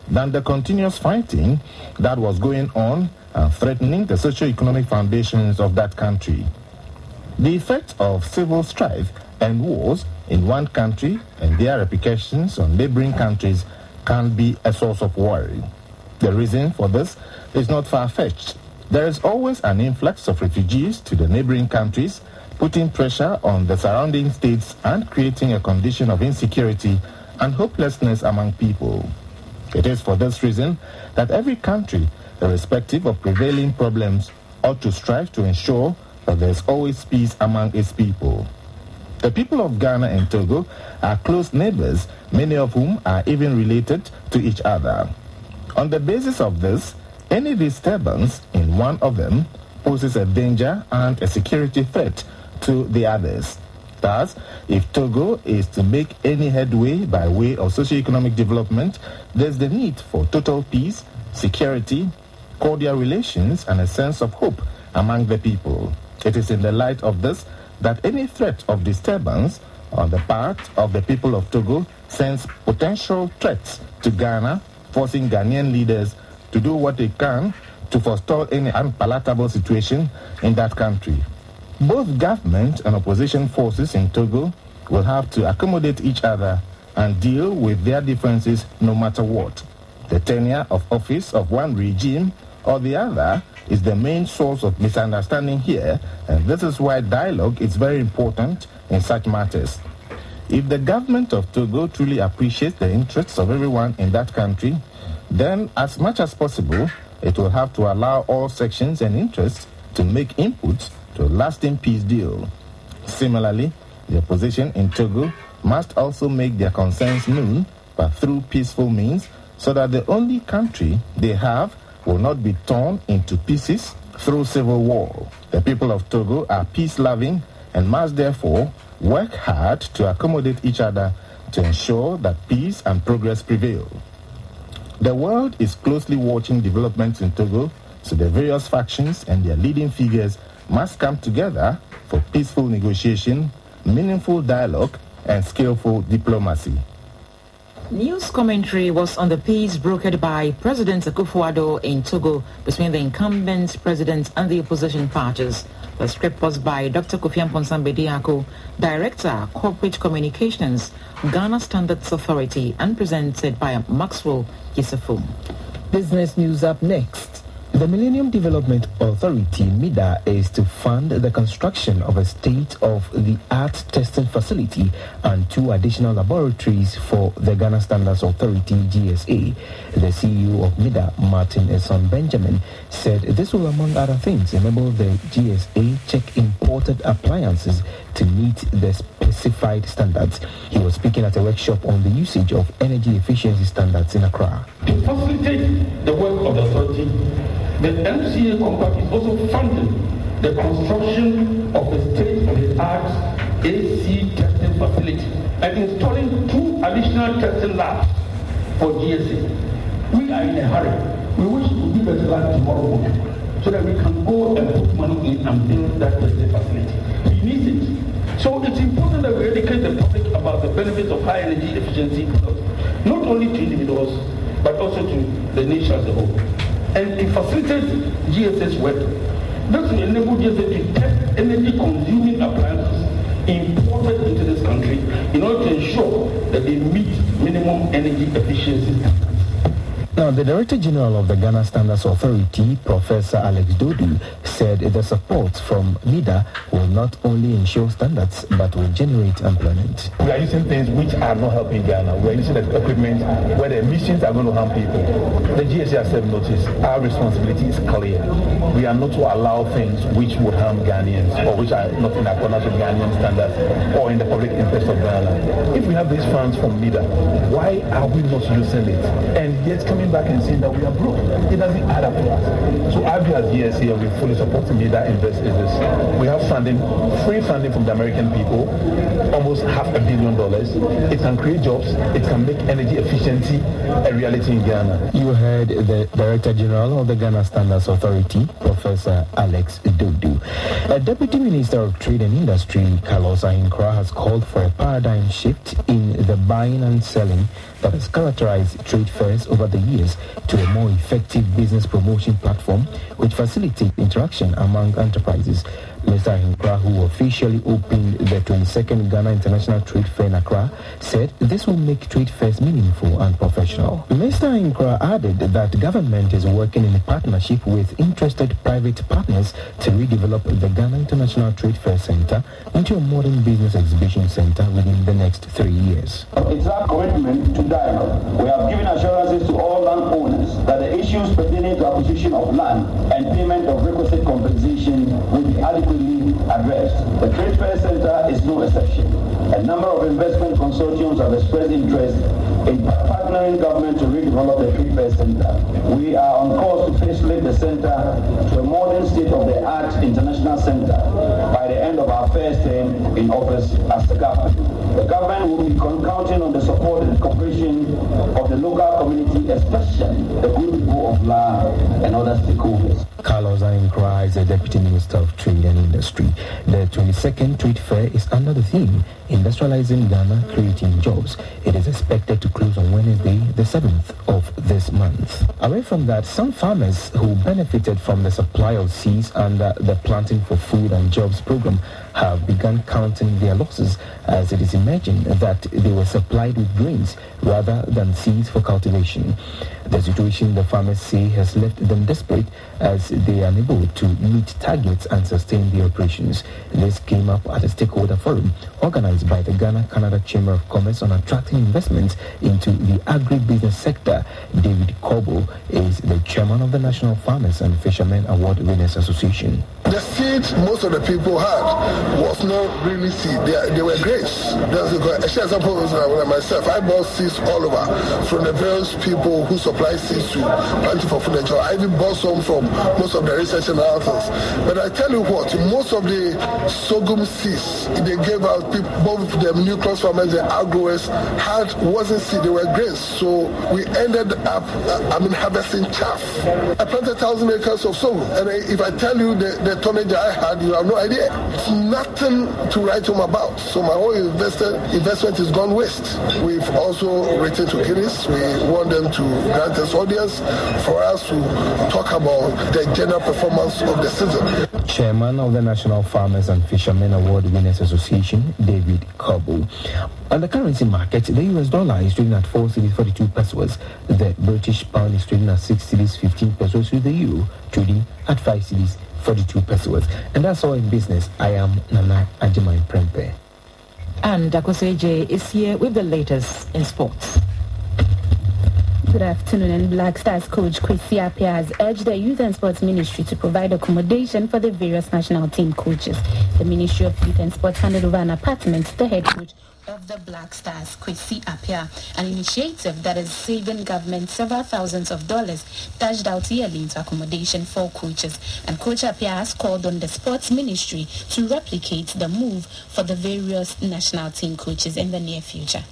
Speaker 23: than the continuous fighting that was going on and threatening the socio-economic foundations of that country. The effect of civil strife and wars in one country and their repercussions on neighboring countries can be a source of worry. The reason for this is not far-fetched. There is always an influx of refugees to the neighboring countries, putting pressure on the surrounding states and creating a condition of insecurity and hopelessness among people. It is for this reason that every country, irrespective of prevailing problems, ought to strive to ensure that there is always peace among its people. The people of Ghana and Togo are close neighbors, many of whom are even related to each other. On the basis of this, any disturbance in one of them poses a danger and a security threat to the others. Thus, if Togo is to make any headway by way of socio-economic development, there's the need for total peace, security, cordial relations, and a sense of hope among the people. It is in the light of this that any threat of disturbance on the part of the people of Togo sends potential threats to Ghana forcing Ghanaian leaders to do what they can to forestall any unpalatable situation in that country. Both government and opposition forces in Togo will have to accommodate each other and deal with their differences no matter what. The tenure of office of one regime or the other is the main source of misunderstanding here, and this is why dialogue is very important in such matters. If the government of Togo truly appreciates the interests of everyone in that country, then as much as possible, it will have to allow all sections and interests to make inputs to a lasting peace deal. Similarly, the opposition in Togo must also make their concerns known, but through peaceful means, so that the only country they have will not be torn into pieces through civil war. The people of Togo are peace-loving and must therefore work hard to accommodate each other to ensure that peace and progress prevail. The world is closely watching developments in Togo, so the various factions and their leading figures must come together for peaceful negotiation, meaningful dialogue, and skillful diplomacy.
Speaker 5: News commentary was on the peace brokered by President Akufo-Addo in Togo between the incumbent president and the opposition parties. The script was by Dr. Kofi Amponsah Bediako, Director, Corporate Communications, Ghana Standards Authority, and presented by Maxwell Yusufu.
Speaker 1: Business news up next. The Millennium Development Authority, MIDA, is to fund the construction of a state-of-the-art testing facility and two additional laboratories for the Ghana Standards Authority, GSA. The CEO of MIDA, Martin Esson Benjamin, said this will, among other things, enable the GSA check imported appliances to meet the specified standards. He was speaking at a workshop on the usage of energy efficiency standards in Accra.
Speaker 24: To facilitate the work of the authority, the MCA compact is also funding the construction of a state-of-the-art AC testing facility and installing two additional testing labs for GSA. We are in a hurry. We wish to give a lab tomorrow morning so that we can go and put money in and build that testing facility. We need it. So it's important that we educate the public about the benefits of high energy efficiency products, not only to individuals, but also to the nation as a whole. And to facilitate GSS work, this will enable GSS to test energy consuming appliances imported into this country in order to ensure that they meet minimum energy efficiency standards.
Speaker 1: Now, the Director General of the Ghana Standards Authority, Professor Alex Dodoo, said the support from MIDA will not only ensure standards but will generate employment.
Speaker 25: We are using things which are not helping Ghana. We are using equipment where the emissions are going to harm people. The GSA has noticed our responsibility is clear. We are not to allow things which would harm Ghanaians or which are not in accordance with Ghanaian standards or in the public interest of Ghana. If we have these funds from MIDA, why are we not using it? And yet coming back and saying that we are broke. It doesn't add up to us. So I as GSA, we fully support MIDA invest in this. We have funding, free funding from the American people, almost half a billion dollars. It can create jobs. It can make energy efficiency a reality in Ghana.
Speaker 1: You heard the Director General of the Ghana Standards Authority, Professor Alex Dodoo. A Deputy Minister of Trade and Industry, Carlos Ahenkorah, has called for a paradigm shift in the buying and selling that has characterized trade fairs over the years to a more effective business promotion platform which facilitates interaction among enterprises. Mr. Ahenkorah, who officially opened the 22nd Ghana International Trade Fair in Accra, said this will make trade fairs meaningful and professional. Mr. Ahenkorah added that government is working in partnership with interested private partners to redevelop the Ghana International Trade Fair Center into a modern business exhibition center within the next three years.
Speaker 26: It's our commitment to dialogue. We have given assurances to all landowners that issues pertaining to acquisition of land and payment of requisite compensation will be adequately addressed. The Trade Fair Center is no exception. A number of investment consortiums have expressed interest in partnering government to redevelop the Fair Center. We are on course to facelift the center to a modern state-of-the-art international center by the end of our first term in office as the government. The government will be counting on the support and cooperation of the local community, especially the good people of La and other stakeholders.
Speaker 1: Carlos Ahenkorah is the Deputy Minister of Trade and Industry. The 22nd Trade Fair is under the theme Industrializing Ghana, Creating Jobs. It is expected to close on Wednesday, the 7th of this month. Away from that, some farmers who benefited from the supply of seeds under the Planting for Food and Jobs program have begun counting their losses as it is imagined that they were supplied with grains rather than seeds for cultivation. The situation the farmers say has left them desperate as they are unable to meet targets and sustain the operations. This came up at a stakeholder forum organized by the Ghana Canada Chamber of Commerce on attracting investments into the agribusiness sector. David Kobo is the chairman of the National Farmers and Fishermen Award Winners Association.
Speaker 27: The seed most of the people had was not really seed. They, they were grapes. There's a share example uh, myself. I bought seeds all over from the various people who supply seeds to planting for and I even bought some from most of the research and others. But I tell you what, most of the sorghum seeds they gave out, people, both the new cross farmers and agrowers had wasn't seed, they were grains. So we ended up, uh, I mean, harvesting chaff. I planted thousand acres of sorghum, and if I tell you the, the tonnage I had, you have no idea. It's nothing to write home about. So my whole investor, investment is gone waste. We've also written to Guinness. We want them to grant us audience for us to talk about the general performance of the season.
Speaker 1: Chairman of the National Farmers and Fishermen Award Winners Association, David Coble. On the currency market, the US dollar is trading at 4 cedis 42 pesewas. The British pound is trading at 6 cedis 15 pesewas with the euro trading at 5 cedis 42 pesewas. And that's all in business. I am Nana Ajimai Prempe.
Speaker 5: And Akoseje is here with the latest in sports.
Speaker 28: Good afternoon. And Black Stars coach Kwesi Appiah has urged the Youth and Sports Ministry to provide accommodation for the various national team coaches. The Ministry of Youth and Sports handed over an apartment to the head coach of the Black Stars, Kwesi Appiah, an initiative that is saving government several thousands of dollars dashed out yearly into accommodation for coaches. And Coach Appiah has called on the Sports Ministry to replicate the move for the various national team coaches in the near future.